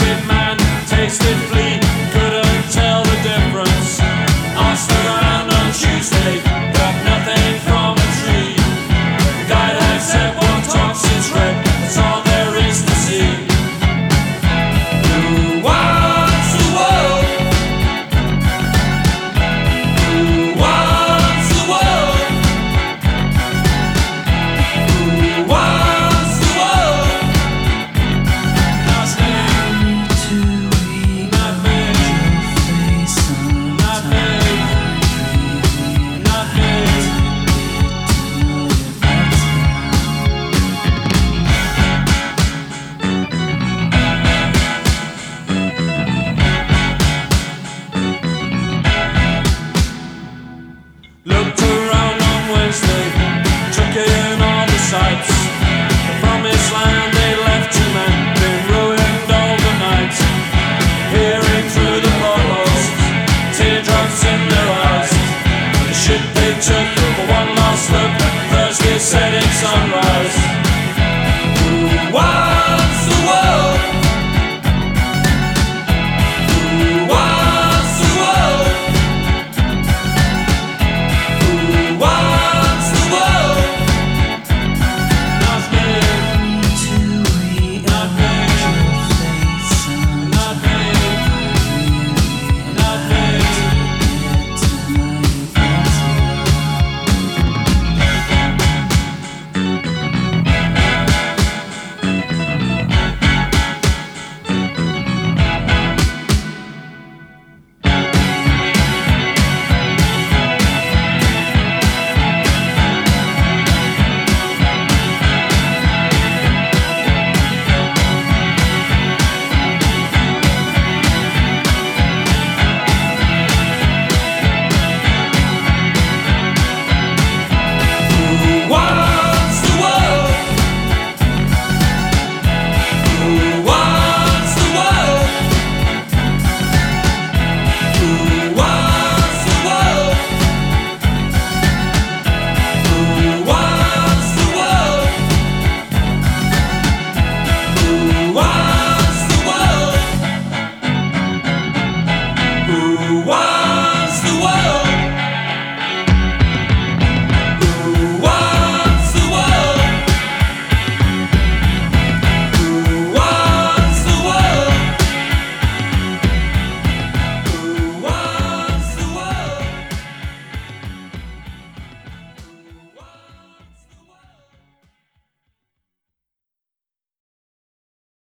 with my setting sunrise.